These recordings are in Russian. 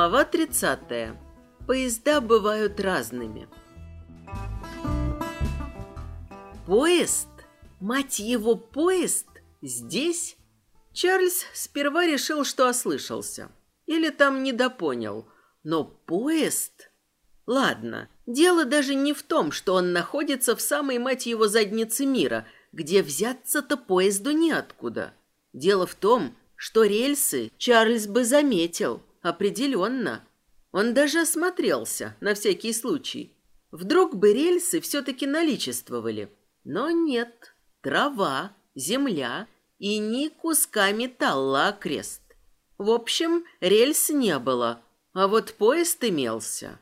Глава 30. Поезда бывают разными. Поезд? Мать его, поезд? Здесь? Чарльз сперва решил, что ослышался. Или там недопонял. Но поезд? Ладно, дело даже не в том, что он находится в самой, мать его, заднице мира, где взяться-то поезду неоткуда. Дело в том, что рельсы Чарльз бы заметил – Определенно. Он даже осмотрелся, на всякий случай. Вдруг бы рельсы все-таки наличествовали. Но нет. Трава, земля и ни куска металла окрест. В общем, рельс не было, а вот поезд имелся.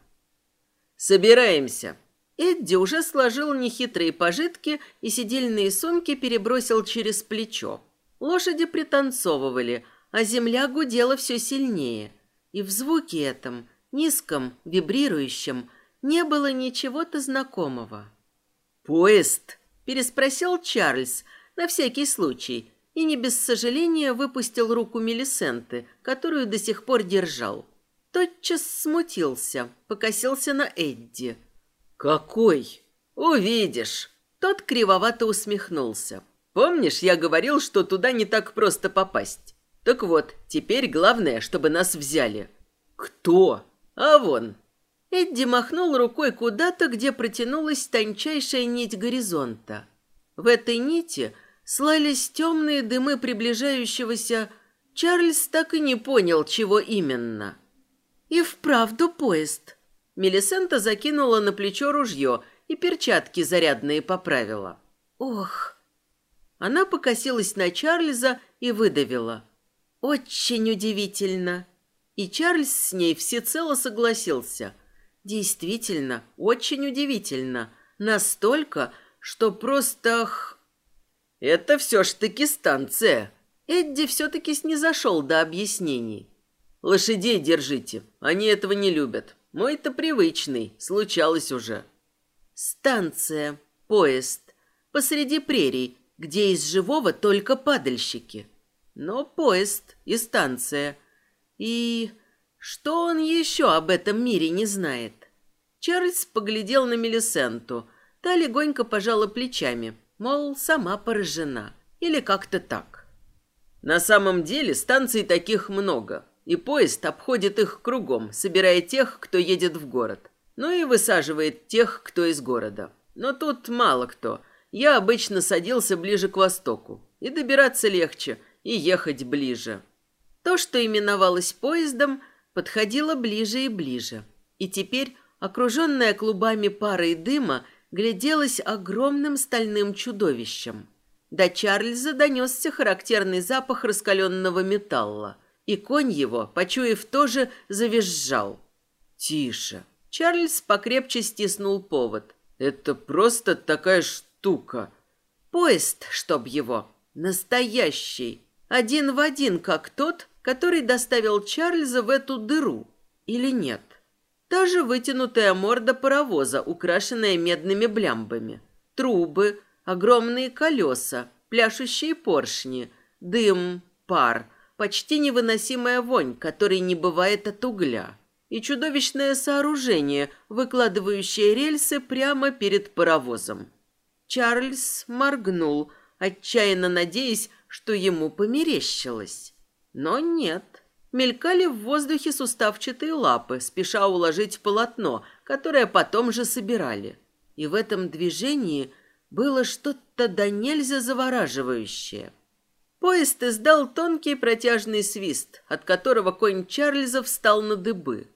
«Собираемся!» Эдди уже сложил нехитрые пожитки и сидельные сумки перебросил через плечо. Лошади пританцовывали, а земля гудела все сильнее – и в звуке этом, низком, вибрирующем, не было ничего-то знакомого. «Поезд?» – переспросил Чарльз на всякий случай и не без сожаления выпустил руку Мелисенты, которую до сих пор держал. Тотчас смутился, покосился на Эдди. «Какой? Увидишь!» Тот кривовато усмехнулся. «Помнишь, я говорил, что туда не так просто попасть? Так вот, теперь главное, чтобы нас взяли. Кто? А вон. Эдди махнул рукой куда-то, где протянулась тончайшая нить горизонта. В этой нити слались темные дымы приближающегося... Чарльз так и не понял, чего именно. И вправду поезд. Мелисента закинула на плечо ружье и перчатки зарядные поправила. Ох! Она покосилась на Чарльза и выдавила. Очень удивительно. И Чарльз с ней всецело согласился. Действительно, очень удивительно. Настолько, что просто... Это все ж таки станция. Эдди все-таки снизошел до объяснений. Лошадей держите, они этого не любят. Мой-то привычный, случалось уже. Станция, поезд, посреди прерий, где из живого только падальщики но поезд и станция. И что он еще об этом мире не знает? Чарльз поглядел на Мелисенту. Та легонько пожала плечами, мол, сама поражена. Или как-то так. На самом деле станций таких много, и поезд обходит их кругом, собирая тех, кто едет в город. Ну и высаживает тех, кто из города. Но тут мало кто. Я обычно садился ближе к востоку. И добираться легче – и ехать ближе. То, что именовалось поездом, подходило ближе и ближе. И теперь, окруженная клубами пары и дыма, гляделась огромным стальным чудовищем. До Чарльза донесся характерный запах раскаленного металла, и конь его, почуяв тоже, завизжал. «Тише!» Чарльз покрепче стиснул повод. «Это просто такая штука!» «Поезд, чтоб его! Настоящий!» Один в один, как тот, который доставил Чарльза в эту дыру. Или нет? Та же вытянутая морда паровоза, украшенная медными блямбами. Трубы, огромные колеса, пляшущие поршни, дым, пар, почти невыносимая вонь, которой не бывает от угля. И чудовищное сооружение, выкладывающее рельсы прямо перед паровозом. Чарльз моргнул, отчаянно надеясь, что ему померещилось. Но нет. Мелькали в воздухе суставчатые лапы, спеша уложить полотно, которое потом же собирали. И в этом движении было что-то до нельзя завораживающее. Поезд издал тонкий протяжный свист, от которого конь Чарльза встал на дыбы.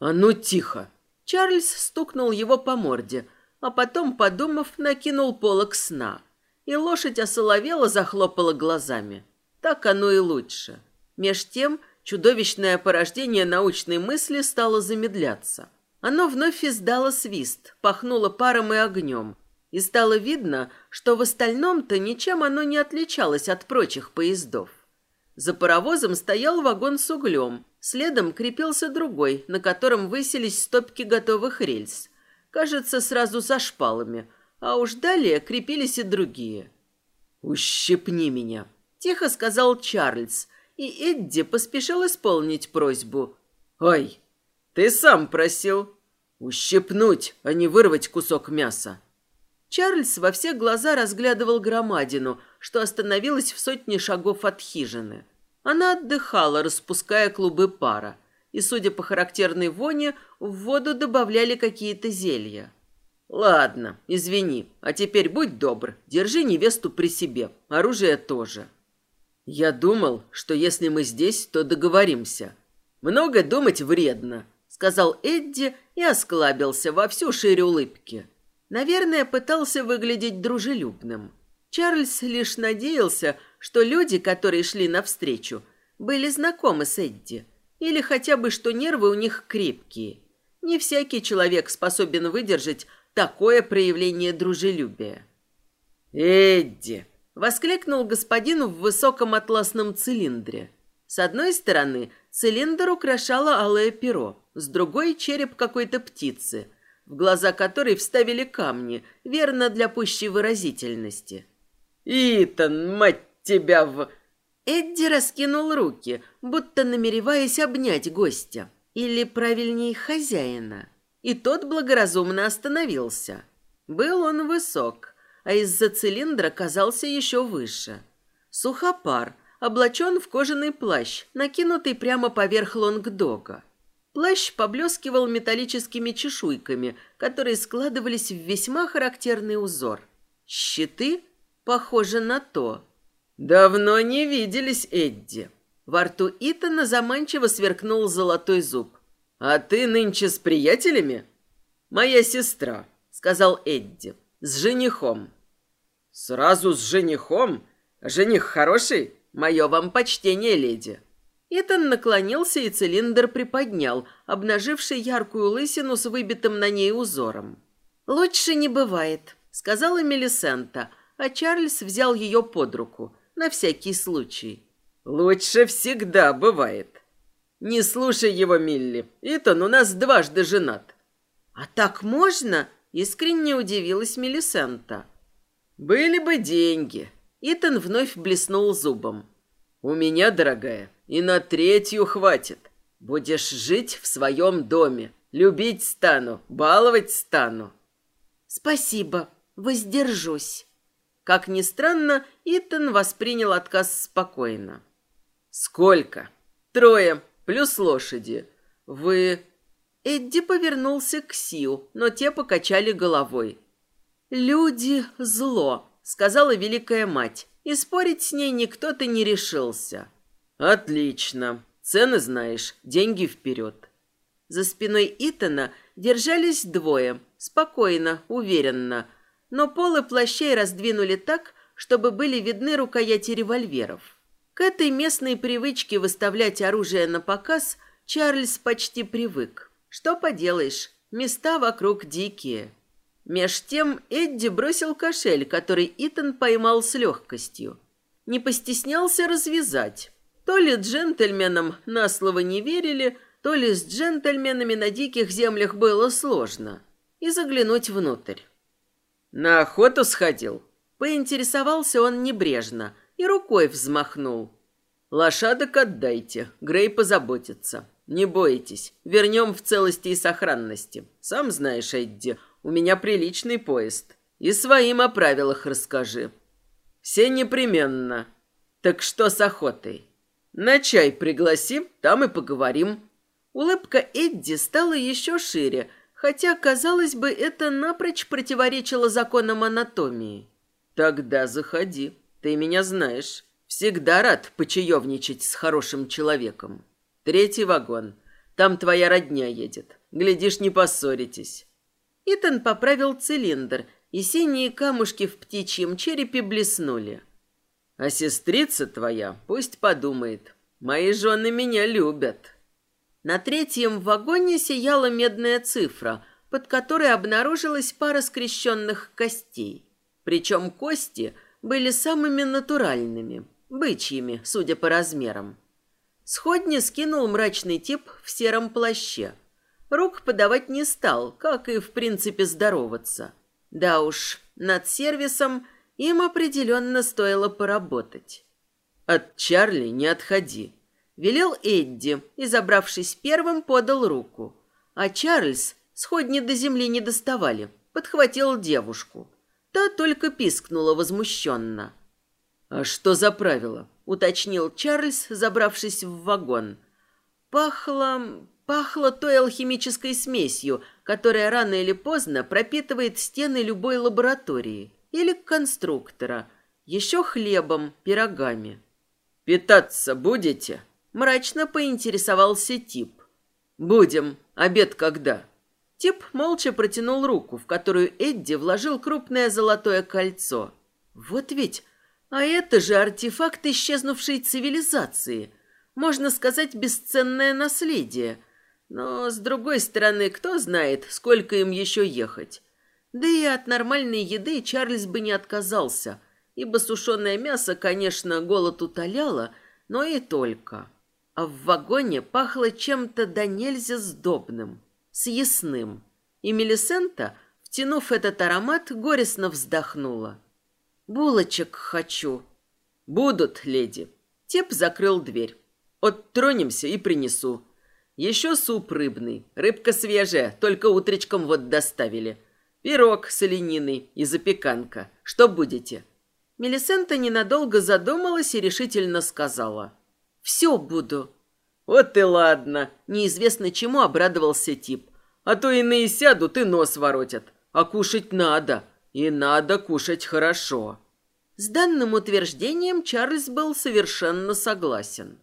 «А ну тихо!» Чарльз стукнул его по морде, а потом, подумав, накинул полок сна – и лошадь осоловела, захлопала глазами. Так оно и лучше. Меж тем чудовищное порождение научной мысли стало замедляться. Оно вновь издало свист, пахнуло паром и огнем. И стало видно, что в остальном-то ничем оно не отличалось от прочих поездов. За паровозом стоял вагон с углем, следом крепился другой, на котором высились стопки готовых рельс. Кажется, сразу со шпалами – а уж далее крепились и другие. «Ущипни меня», — тихо сказал Чарльз, и Эдди поспешил исполнить просьбу. Ой, ты сам просил. Ущипнуть, а не вырвать кусок мяса. Чарльз во все глаза разглядывал громадину, что остановилась в сотне шагов от хижины. Она отдыхала, распуская клубы пара, и, судя по характерной воне, в воду добавляли какие-то зелья. «Ладно, извини, а теперь будь добр, держи невесту при себе, оружие тоже». «Я думал, что если мы здесь, то договоримся. Много думать вредно», — сказал Эдди и осклабился во всю шире улыбки. Наверное, пытался выглядеть дружелюбным. Чарльз лишь надеялся, что люди, которые шли навстречу, были знакомы с Эдди, или хотя бы что нервы у них крепкие. Не всякий человек способен выдержать такое проявление дружелюбия. «Эдди!» — воскликнул господин в высоком атласном цилиндре. С одной стороны цилиндр украшало алое перо, с другой — череп какой-то птицы, в глаза которой вставили камни, верно для пущей выразительности. «Итан, мать тебя в...» Эдди раскинул руки, будто намереваясь обнять гостя, или, правильнее, хозяина. И тот благоразумно остановился. Был он высок, а из-за цилиндра казался еще выше. Сухопар, облачен в кожаный плащ, накинутый прямо поверх лонгдога. Плащ поблескивал металлическими чешуйками, которые складывались в весьма характерный узор. Щиты? Похоже на то. «Давно не виделись, Эдди». Во рту Итана заманчиво сверкнул золотой зуб. «А ты нынче с приятелями?» «Моя сестра», — сказал Эдди, — «с женихом». «Сразу с женихом? Жених хороший? Мое вам почтение, леди». Итан наклонился и цилиндр приподнял, обнаживший яркую лысину с выбитым на ней узором. «Лучше не бывает», — сказала Мелисента, а Чарльз взял ее под руку, на всякий случай. «Лучше всегда бывает», «Не слушай его, Милли. Итан у нас дважды женат». «А так можно?» – искренне удивилась Мелисента. «Были бы деньги». Итан вновь блеснул зубом. «У меня, дорогая, и на третью хватит. Будешь жить в своем доме. Любить стану, баловать стану». «Спасибо, воздержусь». Как ни странно, Итан воспринял отказ спокойно. «Сколько?» «Трое плюс лошади. Вы...» Эдди повернулся к Сью, но те покачали головой. «Люди – зло», – сказала Великая Мать, и спорить с ней никто-то не решился. «Отлично. Цены знаешь, деньги вперед». За спиной Итана держались двое, спокойно, уверенно, но полы плащей раздвинули так, чтобы были видны рукояти револьверов. К этой местной привычке выставлять оружие на показ Чарльз почти привык. Что поделаешь, места вокруг дикие. Меж тем Эдди бросил кошель, который Итан поймал с легкостью. Не постеснялся развязать. То ли джентльменам на слово не верили, то ли с джентльменами на диких землях было сложно. И заглянуть внутрь. «На охоту сходил?» Поинтересовался он небрежно – и рукой взмахнул. «Лошадок отдайте, Грей позаботится. Не бойтесь, вернем в целости и сохранности. Сам знаешь, Эдди, у меня приличный поезд. И своим о правилах расскажи. Все непременно. Так что с охотой? На чай пригласи, там и поговорим». Улыбка Эдди стала еще шире, хотя, казалось бы, это напрочь противоречило законам анатомии. «Тогда заходи». Ты меня знаешь. Всегда рад почаевничать с хорошим человеком. Третий вагон. Там твоя родня едет. Глядишь, не поссоритесь». Итан поправил цилиндр, и синие камушки в птичьем черепе блеснули. «А сестрица твоя пусть подумает. Мои жены меня любят». На третьем вагоне сияла медная цифра, под которой обнаружилась пара скрещенных костей. Причем кости – были самыми натуральными, бычьими, судя по размерам. Сходни скинул мрачный тип в сером плаще. Рук подавать не стал, как и, в принципе, здороваться. Да уж, над сервисом им определенно стоило поработать. От Чарли не отходи. Велел Эдди и, забравшись первым, подал руку. А Чарльз сходни до земли не доставали, подхватил девушку. Та только пискнула возмущенно. «А что за правило?» — уточнил Чарльз, забравшись в вагон. Пахло... пахло той алхимической смесью, которая рано или поздно пропитывает стены любой лаборатории или конструктора, еще хлебом, пирогами. «Питаться будете?» – мрачно поинтересовался Тип. «Будем. Обед когда?» Тип молча протянул руку, в которую Эдди вложил крупное золотое кольцо. «Вот ведь а это же артефакт исчезнувшей цивилизации. Можно сказать, бесценное наследие. Но, с другой стороны, кто знает, сколько им еще ехать. Да и от нормальной еды Чарльз бы не отказался, ибо сушеное мясо, конечно, голод утоляло, но и только. А в вагоне пахло чем-то да нельзя сдобным, съестным. И Мелисента, втянув этот аромат, горестно вздохнула. Булочек хочу. Будут, леди. Теп закрыл дверь. Оттронемся и принесу. Еще суп рыбный. Рыбка свежая, только утречком вот доставили. Пирог с олениной и запеканка. Что будете? Мелисента ненадолго задумалась и решительно сказала. «Все буду». «Вот и ладно», — неизвестно чему обрадовался тип. «А то иные сядут и нос воротят. А кушать надо. И надо кушать хорошо. С данным утверждением Чарльз был совершенно согласен.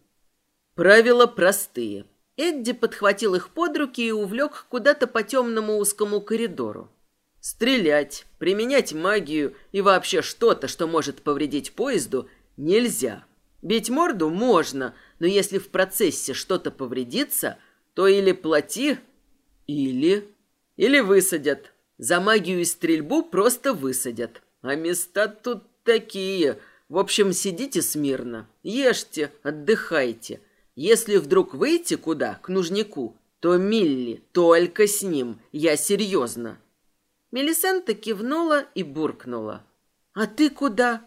Правила простые. Эдди подхватил их под руки и увлек куда-то по темному узкому коридору. Стрелять, применять магию и вообще что-то, что может повредить поезду, нельзя. Бить морду можно, но если в процессе что-то повредится, то или плати, или... Или высадят. За магию и стрельбу просто высадят. А места тут такие. В общем, сидите смирно, ешьте, отдыхайте. Если вдруг выйти куда, к нужнику, то Милли, только с ним. Я серьезно. Мелисента кивнула и буркнула. «А ты куда?»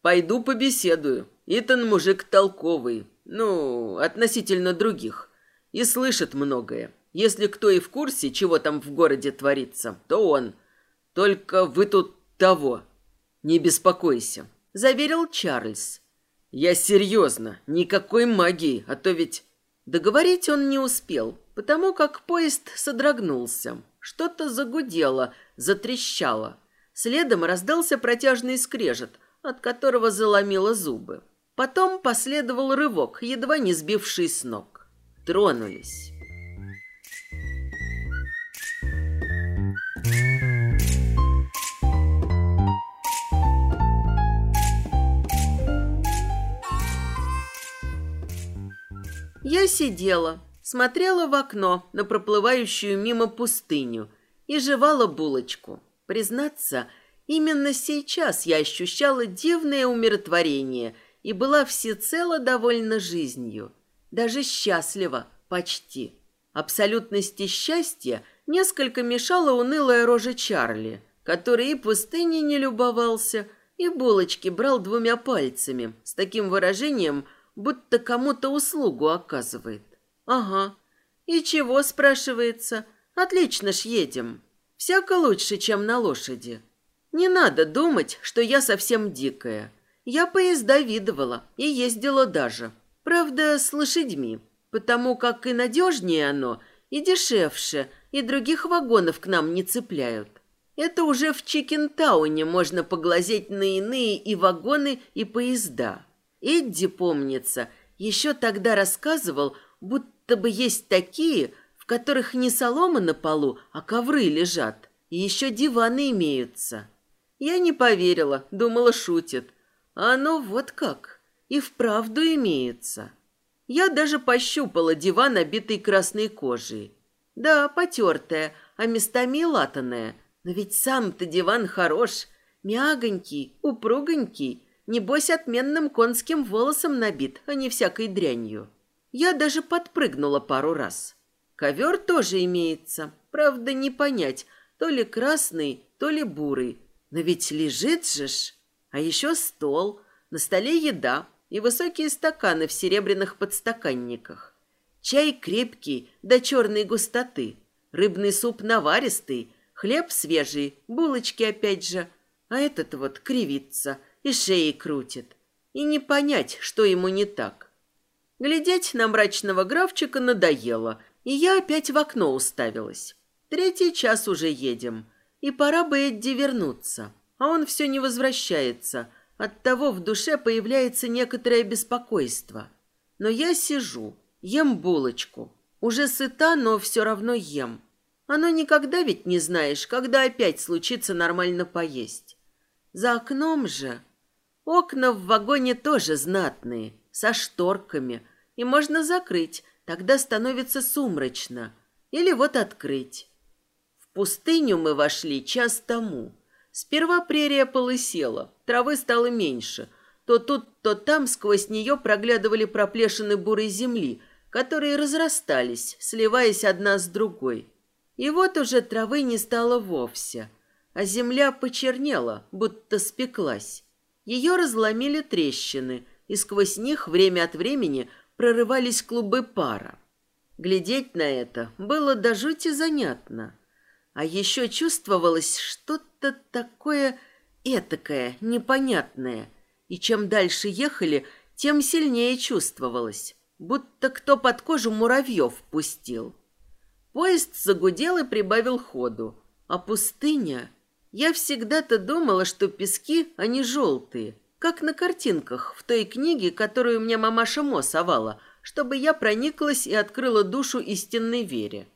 «Пойду побеседую. Итан мужик толковый. Ну, относительно других. И слышит многое. Если кто и в курсе, чего там в городе творится, то он. Только вы тут того. Не беспокойся, заверил Чарльз. Я серьезно, никакой магии, а то ведь договорить он не успел, потому как поезд содрогнулся. Что-то загудело, затрещало. Следом раздался протяжный скрежет, от которого заломило зубы. Потом последовал рывок, едва не сбивший с ног. Тронулись. Я сидела, смотрела в окно на проплывающую мимо пустыню и жевала булочку. Признаться, именно сейчас я ощущала дивное умиротворение и была всецело довольна жизнью. Даже счастлива, почти. Абсолютности счастья несколько мешала унылая рожа Чарли, который и пустыней не любовался, и булочки брал двумя пальцами, с таким выражением – будто кому-то услугу оказывает. Ага. И чего, спрашивается? Отлично ж едем. Всяко лучше, чем на лошади. Не надо думать, что я совсем дикая. Я поезда видывала и ездила даже. Правда, с лошадьми, потому как и надежнее оно, и дешевше, и других вагонов к нам не цепляют. Это уже в Чикентауне можно поглазеть на иные и вагоны, и поезда. Эдди, помнится, еще тогда рассказывал, будто бы есть такие, в которых не солома на полу, а ковры лежат, и еще диваны имеются. Я не поверила, думала, шутит. А оно вот как, и вправду имеется. Я даже пощупала диван, обитый красной кожей. Да, потертая, а местами и латаная. Но ведь сам-то диван хорош, мягонький, упругонький, Небось, отменным конским волосом набит, а не всякой дрянью. Я даже подпрыгнула пару раз. Ковер тоже имеется. Правда, не понять, то ли красный, то ли бурый. Но ведь лежит же ж. А еще стол. На столе еда. и высокие стаканы в серебряных подстаканниках. Чай крепкий до черной густоты, рыбный суп наваристый, хлеб свежий, булочки опять же, а этот вот кривится и шеи крутит. И не понять, что ему не так. Глядеть на мрачного графчика надоело, и я опять в окно уставилась. Третий час уже едем, и пора бы Эдди вернуться, а он все не возвращается. Оттого в душе появляется некоторое беспокойство. Но я сижу, ем булочку. Уже сыта, но все равно ем. Оно никогда ведь не знаешь, когда опять случится нормально поесть. За окном же... Окна в вагоне тоже знатные, со шторками, и можно закрыть, тогда становится сумрачно. Или вот открыть. В пустыню мы вошли час тому. Сперва прерия полысела, травы стало меньше. То тут, то там сквозь нее проглядывали проплешины бурой земли, которые разрастались, сливаясь одна с другой. И вот уже травы не стало вовсе, а земля почернела, будто спеклась. Ее разломили трещины, и сквозь них время от времени прорывались клубы пара. Глядеть на это было до жути занятно. А еще чувствовалось что-то такое этакое, непонятное. И чем дальше ехали, тем сильнее чувствовалось, будто кто под кожу муравьев пустил. Поезд загудел и прибавил ходу. А пустыня... Я всегда-то думала, что пески, они желтые, как на картинках в той книге, которую мне мамаша Мо совала, чтобы я прониклась и открыла душу истинной вере.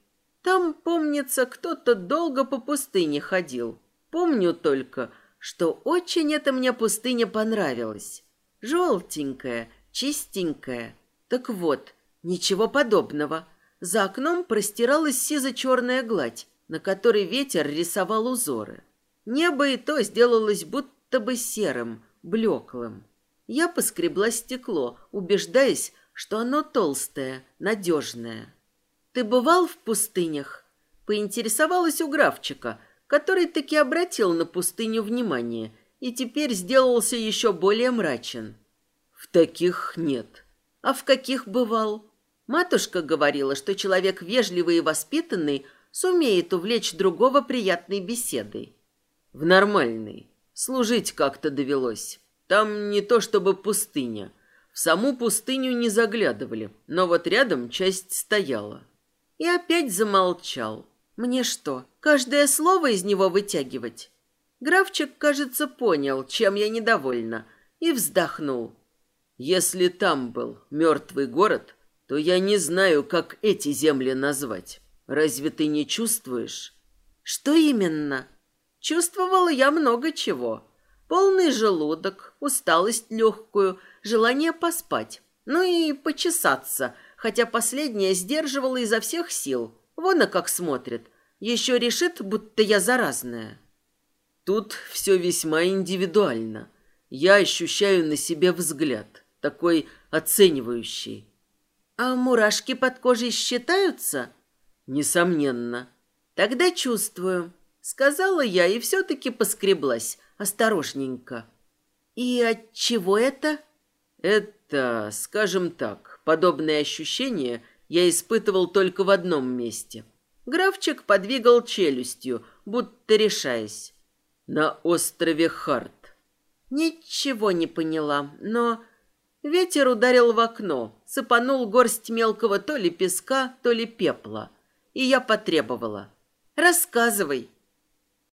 Там, помнится, кто-то долго по пустыне ходил. Помню только, что очень эта мне пустыня понравилась. Желтенькая, чистенькая. Так вот, ничего подобного. За окном простиралась сизо-черная гладь, на которой ветер рисовал узоры. Небо и то сделалось будто бы серым, блеклым. Я поскребла стекло, убеждаясь, что оно толстое, надежное. «Ты бывал в пустынях?» Поинтересовалась у графчика, который таки обратил на пустыню внимание и теперь сделался еще более мрачен. «В таких нет». «А в каких бывал?» Матушка говорила, что человек вежливый и воспитанный сумеет увлечь другого приятной беседой. В нормальный. Служить как-то довелось. Там не то чтобы пустыня. В саму пустыню не заглядывали, но вот рядом часть стояла. И опять замолчал. Мне что, каждое слово из него вытягивать? Графчик, кажется, понял, чем я недовольна, и вздохнул. Если там был мертвый город, то я не знаю, как эти земли назвать. Разве ты не чувствуешь? Что именно? Чувствовала я много чего. Полный желудок, усталость легкую, желание поспать. Ну и почесаться, хотя последнее сдерживала изо всех сил. Вон а как смотрит. Еще решит, будто я заразная. Тут все весьма индивидуально. Я ощущаю на себе взгляд, такой оценивающий. А мурашки под кожей считаются? Несомненно. Тогда чувствую. Сказала я и все-таки поскреблась, осторожненько. И от чего это? Это, скажем так, подобное ощущение я испытывал только в одном месте. Графчик подвигал челюстью, будто решаясь. На острове Харт. Ничего не поняла, но... Ветер ударил в окно, сыпанул горсть мелкого то ли песка, то ли пепла. И я потребовала. «Рассказывай,